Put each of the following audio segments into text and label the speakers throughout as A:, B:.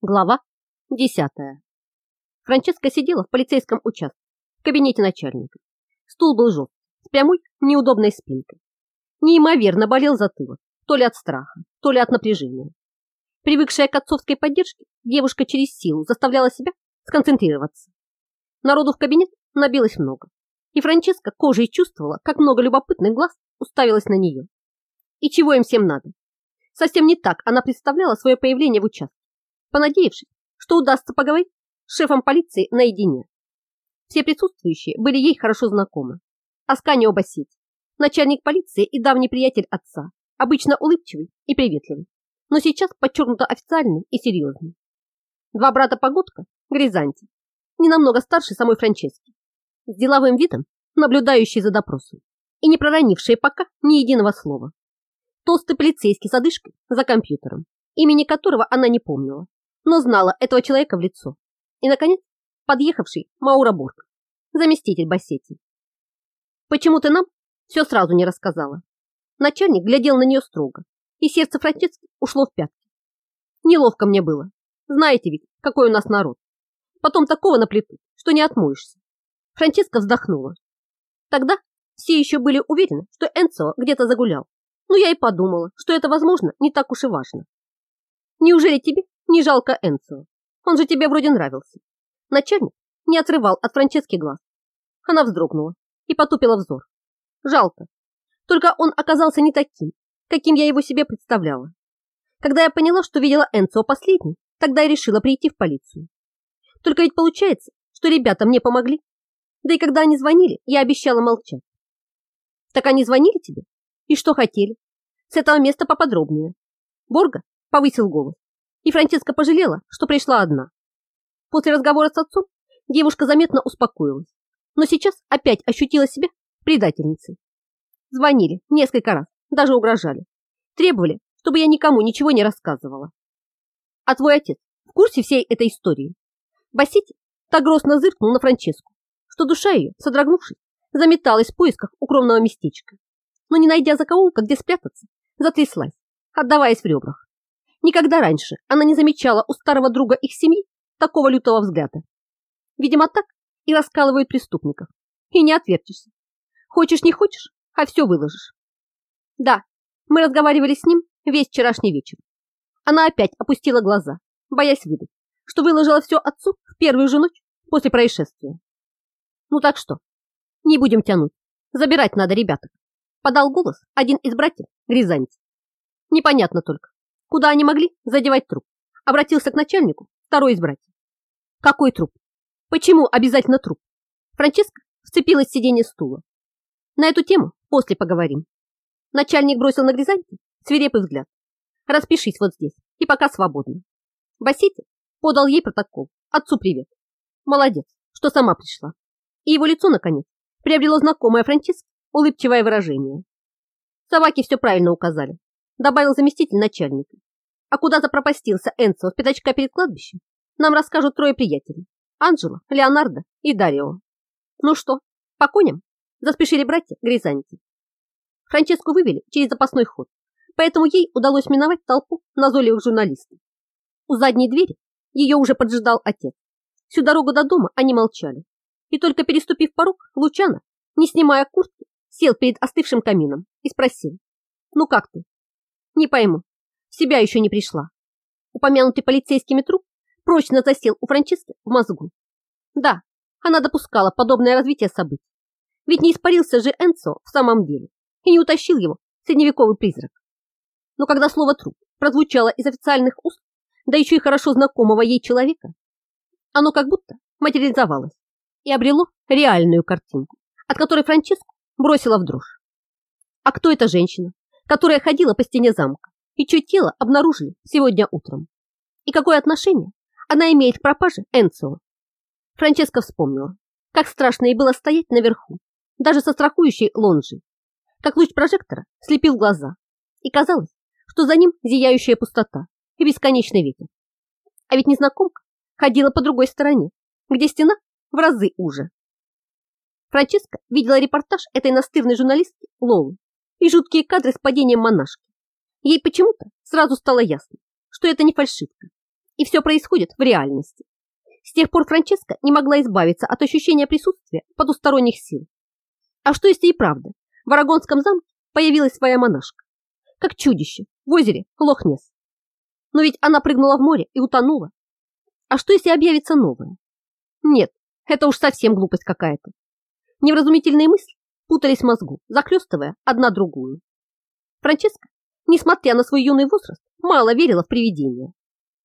A: Глава 10. Франческа сидела в полицейском участке, в кабинете начальника. Стул был жесткий, с прямой, неудобной спинкой. Неимоверно болел затылок, то ли от страха, то ли от напряжения. Привыкшая к отцовской поддержке, девушка через силу заставляла себя сконцентрироваться. Народу в кабинет набилось много, и Франческа кожей чувствовала, как много любопытных глаз уставилось на нее. И чего им всем надо? Совсем не так она представляла свое появление в участке понадеявшись, что удастся поговорить с шефом полиции наедине. Все присутствующие были ей хорошо знакомы. Асканио Бассетти, начальник полиции и давний приятель отца, обычно улыбчивый и приветливый, но сейчас подчеркнуто официальный и серьезный. Два брата Погодка, Гризанти, не намного старше самой Франчески, с деловым видом, наблюдающий за допросом и не проронившие пока ни единого слова. Толстый полицейский с одышкой за компьютером, имени которого она не помнила, но знала этого человека в лицо. И, наконец, подъехавший Маура Бург, заместитель Бассетти. «Почему ты нам все сразу не рассказала?» Начальник глядел на нее строго, и сердце Франчески ушло в пятки. Неловко мне было. Знаете ведь, какой у нас народ. Потом такого наплетут, что не отмоешься. Франческа вздохнула. Тогда все еще были уверены, что Энцо где-то загулял. Но я и подумала, что это, возможно, не так уж и важно. Неужели тебе не жалко Энцо. Он же тебе вроде нравился. Начальник не отрывал от Франчески глаз. Она вздрогнула и потупила взор. Жалко. Только он оказался не таким, каким я его себе представляла. Когда я поняла, что видела Энцо последний, тогда я решила прийти в полицию. Только ведь получается, что ребята мне помогли. Да и когда они звонили, я обещала молчать. Так они звонили тебе? И что хотели? С этого места поподробнее. Борга повысил голос и Франческа пожалела, что пришла одна. После разговора с отцом девушка заметно успокоилась, но сейчас опять ощутила себя предательницей. Звонили несколько раз, даже угрожали. Требовали, чтобы я никому ничего не рассказывала. А твой отец в курсе всей этой истории? Басити так грозно зыркнул на Франческу, что душа ее, содрогнувшись, заметалась в поисках укромного местечка. Но не найдя закоулка, где спрятаться, затряслась, отдаваясь в ребрах. Никогда раньше она не замечала у старого друга их семьи такого лютого взгляда. Видимо, так и раскалывают преступников. И не отвертишься. Хочешь, не хочешь, а все выложишь. Да, мы разговаривали с ним весь вчерашний вечер. Она опять опустила глаза, боясь выдать, что выложила все отцу в первую же ночь после происшествия. Ну так что, не будем тянуть. Забирать надо ребяток. Подал голос один из братьев Гризанти. Непонятно только, Куда они могли задевать труп? Обратился к начальнику второй из братьев. Какой труп? Почему обязательно труп? Франческа вцепилась в сиденье стула. На эту тему после поговорим. Начальник бросил на Гризанти свирепый взгляд. Распишись вот здесь и пока свободно. Басити подал ей протокол. Отцу привет. Молодец, что сама пришла. И его лицо, наконец, приобрело знакомое Франческе улыбчивое выражение. Собаки все правильно указали добавил заместитель начальника. А куда запропастился Энцо с пятачка перед кладбищем, нам расскажут трое приятелей. Анджело, Леонардо и Дарио. Ну что, по коням? Заспешили братья Гризанти. Франческу вывели через запасной ход, поэтому ей удалось миновать толпу назойливых журналистов. У задней двери ее уже поджидал отец. Всю дорогу до дома они молчали. И только переступив порог, Лучана, не снимая куртки, сел перед остывшим камином и спросил. «Ну как ты?» Не пойму, себя еще не пришла. Упомянутый полицейскими труп прочно засел у Франчески в мозгу. Да, она допускала подобное развитие событий. Ведь не испарился же Энцо в самом деле и не утащил его средневековый призрак. Но когда слово «труп» прозвучало из официальных уст, да еще и хорошо знакомого ей человека, оно как будто материализовалось и обрело реальную картинку, от которой Франческу бросила в дрожь. А кто эта женщина? Которая ходила по стене замка и чье тело обнаружили сегодня утром. И какое отношение она имеет к пропаже Энцио? Франческа вспомнила, как страшно ей было стоять наверху, даже со страхующей лонжей, как луч прожектора слепил глаза, и казалось, что за ним зияющая пустота и бесконечный ветер. А ведь незнакомка ходила по другой стороне, где стена в разы уже. Франческа видела репортаж этой настырной журналистки Лолы и жуткие кадры с падением монашки. Ей почему-то сразу стало ясно, что это не фальшивка. и все происходит в реальности. С тех пор Франческа не могла избавиться от ощущения присутствия потусторонних сил. А что если и правда? В Арагонском замке появилась своя монашка, как чудище в озере Лохнес. Но ведь она прыгнула в море и утонула. А что если объявится новая? Нет, это уж совсем глупость какая-то. Невразумительные мысли путались в мозгу, захлестывая одна другую. Франческа, несмотря на свой юный возраст, мало верила в привидения.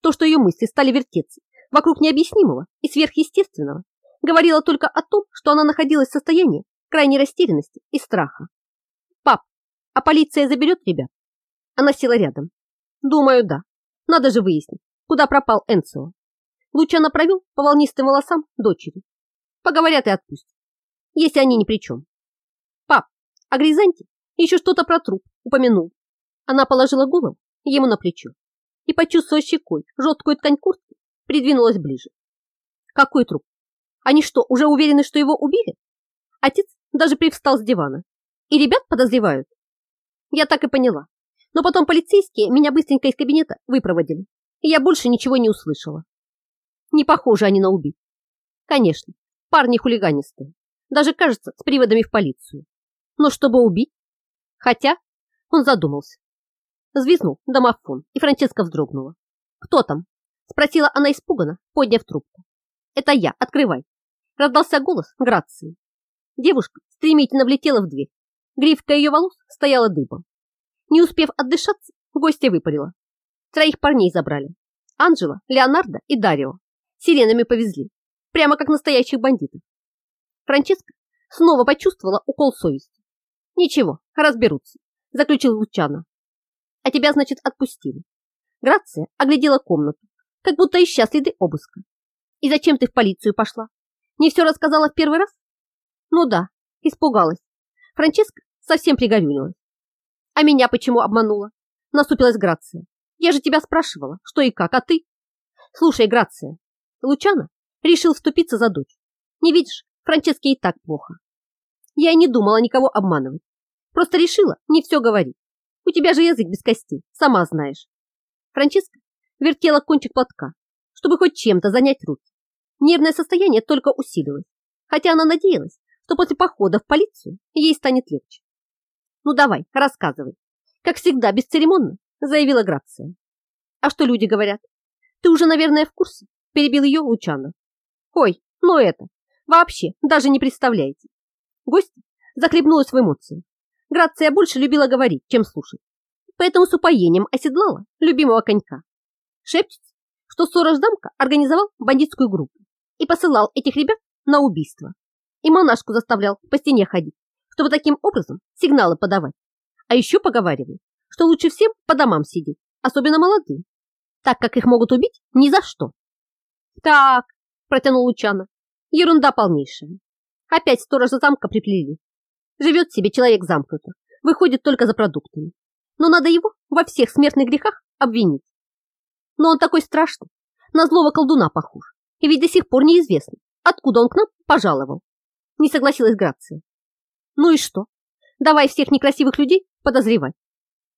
A: То, что ее мысли стали вертеться вокруг необъяснимого и сверхъестественного, говорило только о том, что она находилась в состоянии крайней растерянности и страха. «Пап, а полиция заберет ребят?» Она села рядом. «Думаю, да. Надо же выяснить, куда пропал Энцио». Лучано провел по волнистым волосам дочери. Поговорят и отпустят, если они ни при чем. «Пап, а Гризанти еще что-то про труп упомянул». Она положила голову ему на плечо и, почувствовав щекой жесткую ткань куртки, придвинулась ближе. Какой труп? Они что, уже уверены, что его убили? Отец даже привстал с дивана. И ребят подозревают? Я так и поняла. Но потом полицейские меня быстренько из кабинета выпроводили, и я больше ничего не услышала. Не похожи они на убийц. Конечно, парни хулиганистые. Даже, кажется, с приводами в полицию. Но чтобы убить? Хотя он задумался. Звизнул домофон, и Франческа вздрогнула. «Кто там?» Спросила она испуганно, подняв трубку. «Это я, открывай!» Раздался голос Грации. Девушка стремительно влетела в дверь. Гривка ее волос стояла дыбом. Не успев отдышаться, гостья выпалила. Троих парней забрали. Анжела, Леонардо и Дарио. Сиренами повезли. Прямо как настоящих бандитов. Франческа снова почувствовала укол совести. Ничего, разберутся, заключил Лучано. А тебя, значит, отпустили. Грация оглядела комнату, как будто ища следы обыска. И зачем ты в полицию пошла? Не все рассказала в первый раз? Ну да, испугалась. Франческа совсем пригорюнилась. А меня почему обманула? Наступилась Грация. Я же тебя спрашивала, что и как, а ты? Слушай, Грация, Лучано решил вступиться за дочь. Не видишь, Франческе и так плохо. Я и не думала никого обманывать. Просто решила не все говорить. У тебя же язык без костей, сама знаешь. Франческа вертела кончик платка, чтобы хоть чем-то занять руки. Нервное состояние только усилилось, хотя она надеялась, что после похода в полицию ей станет легче. «Ну давай, рассказывай», как всегда бесцеремонно заявила Грация. «А что люди говорят? Ты уже, наверное, в курсе?» перебил ее Лучано. «Ой, ну это, вообще, даже не представляете». Гость захлебнулась в эмоции. Грация больше любила говорить, чем слушать, поэтому с упоением оседлала любимого конька. Шепчется, что сторож замка организовал бандитскую группу и посылал этих ребят на убийство. И монашку заставлял по стене ходить, чтобы таким образом сигналы подавать. А еще поговаривают, что лучше всем по домам сидеть, особенно молодым, так как их могут убить ни за что. Так, протянул Лучана, ерунда полнейшая. Опять сторожа замка приплели. Живет себе человек замкнуто, выходит только за продуктами. Но надо его во всех смертных грехах обвинить. Но он такой страшный, на злого колдуна похож. И ведь до сих пор неизвестно, откуда он к нам пожаловал. Не согласилась Грация. Ну и что? Давай всех некрасивых людей подозревать.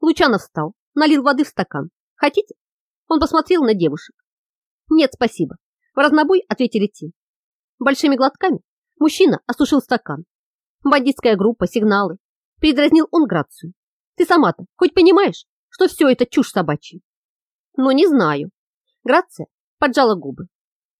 A: Лучанов встал, налил воды в стакан. Хотите? Он посмотрел на девушек. Нет, спасибо. В разнобой ответили те. Большими глотками мужчина осушил стакан. Бандитская группа, сигналы. Передразнил он Грацию. Ты сама-то хоть понимаешь, что все это чушь собачья? Но не знаю. Грация поджала губы.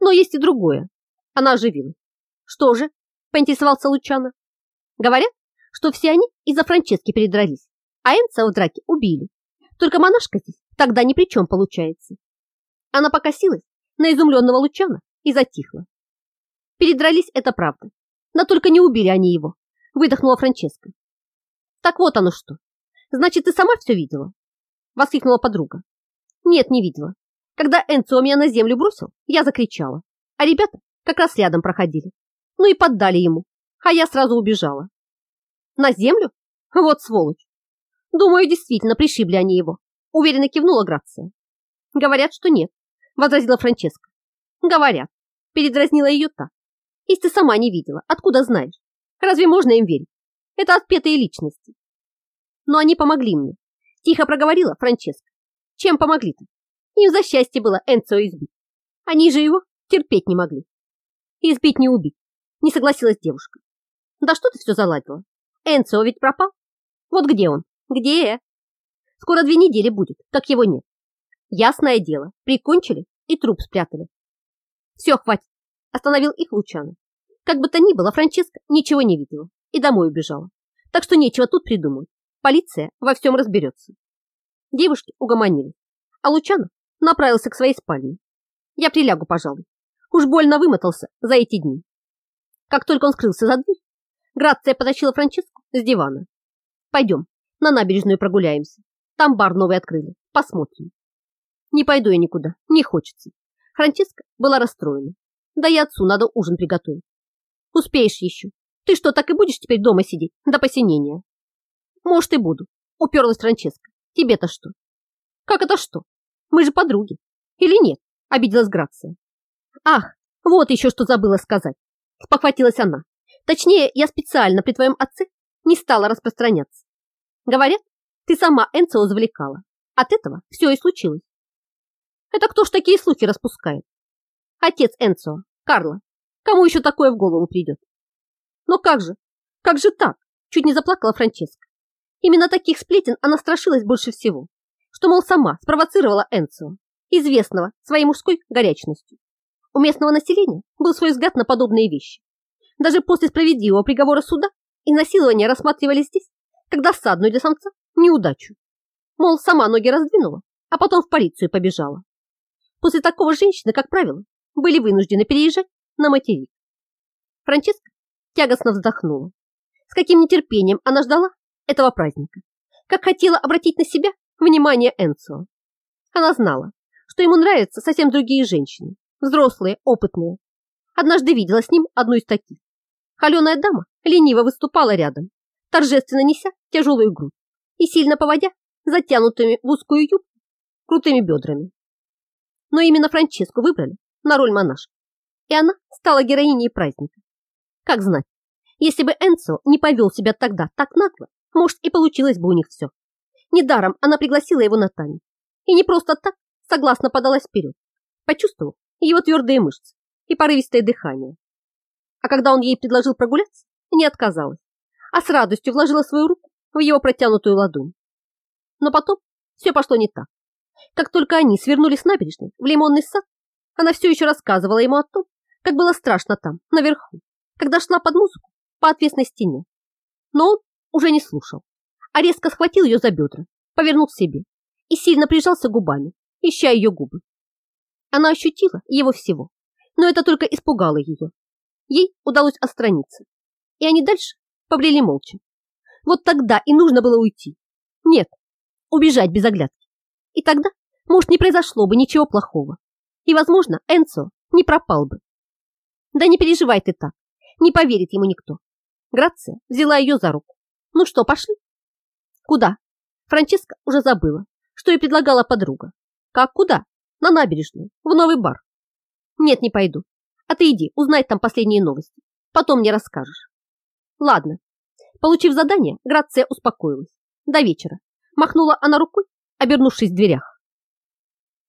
A: Но есть и другое. Она оживилась. Что же? Поинтересовался Лучано. Говорят, что все они из-за Франчески передрались, а Энца в драке убили. Только монашка здесь тогда ни при чем получается. Она покосилась на изумленного Лучана и затихла. Передрались, это правда. Но только не убили они его, выдохнула Франческа. Так вот оно что. Значит, ты сама все видела? Воскликнула подруга. Нет, не видела. Когда Энцо меня на землю бросил, я закричала, а ребята как раз рядом проходили. Ну и поддали ему, а я сразу убежала. На землю? Вот сволочь. Думаю, действительно пришибли они его. Уверенно кивнула Грация. Говорят, что нет, возразила Франческа. Говорят, передразнила ее та. Если ты сама не видела, откуда знаешь? Разве можно им верить? Это отпетые личности. Но они помогли мне. Тихо проговорила Франческа. Чем помогли-то? Им за счастье было Энцо избить. Они же его терпеть не могли. Избить не убить, не согласилась девушка. Да что ты все заладила? Энцо ведь пропал. Вот где он? Где? Скоро две недели будет, как его нет. Ясное дело, прикончили и труп спрятали. Все, хватит. Остановил их Лучано. Как бы то ни было, Франческа ничего не видела и домой убежала. Так что нечего тут придумать. Полиция во всем разберется. Девушки угомонились, а Лучано направился к своей спальне. Я прилягу, пожалуй. Уж больно вымотался за эти дни. Как только он скрылся за дверь, Грация потащила Франческу с дивана. Пойдем, на набережную прогуляемся. Там бар новый открыли. Посмотрим. Не пойду я никуда, не хочется. Франческа была расстроена. Да и отцу надо ужин приготовить. Успеешь еще. Ты что, так и будешь теперь дома сидеть до посинения? Может, и буду. Уперлась Франческа. Тебе-то что? Как это что? Мы же подруги. Или нет? Обиделась Грация. Ах, вот еще что забыла сказать. Спохватилась она. Точнее, я специально при твоем отце не стала распространяться. Говорят, ты сама Энцио завлекала. От этого все и случилось. Это кто ж такие слухи распускает? Отец Энцио, Карла. Кому еще такое в голову придет? Но как же? Как же так? Чуть не заплакала Франческа. Именно таких сплетен она страшилась больше всего, что, мол, сама спровоцировала Энцио, известного своей мужской горячностью. У местного населения был свой взгляд на подобные вещи. Даже после справедливого приговора суда изнасилования рассматривали здесь как досадную для самца неудачу. Мол, сама ноги раздвинула, а потом в полицию побежала. После такого женщины, как правило, были вынуждены переезжать на материк. Франческа тягостно вздохнула. С каким нетерпением она ждала этого праздника. Как хотела обратить на себя внимание Энцо. Она знала, что ему нравятся совсем другие женщины, взрослые, опытные. Однажды видела с ним одну из таких. Холеная дама лениво выступала рядом, торжественно неся тяжелую грудь и сильно поводя затянутыми в узкую юбку крутыми бедрами. Но именно Франческу выбрали на роль монашки, и она стала героиней праздника. Как знать, если бы Энцо не повел себя тогда так нагло, может и получилось бы у них все. Недаром она пригласила его на танец. И не просто так согласно подалась вперед, почувствовав его твердые мышцы и порывистое дыхание. А когда он ей предложил прогуляться, не отказалась, а с радостью вложила свою руку в его протянутую ладонь. Но потом все пошло не так. Как только они свернули с набережной в лимонный сад, она все еще рассказывала ему о том, как было страшно там, наверху, когда шла под музыку по отвесной стене. Но он уже не слушал, а резко схватил ее за бедра, повернул к себе и сильно прижался губами, ища ее губы. Она ощутила его всего, но это только испугало ее. Ей удалось отстраниться, и они дальше побрели молча. Вот тогда и нужно было уйти. Нет, убежать без оглядки. И тогда, может, не произошло бы ничего плохого. И, возможно, Энцо не пропал бы. Да не переживай ты так, не поверит ему никто. Грация взяла ее за руку. Ну что, пошли? Куда? Франческа уже забыла, что ей предлагала подруга. Как куда? На набережную, в новый бар. Нет, не пойду. А ты иди, узнай там последние новости. Потом мне расскажешь. Ладно. Получив задание, Грация успокоилась. До вечера. Махнула она рукой, обернувшись в дверях.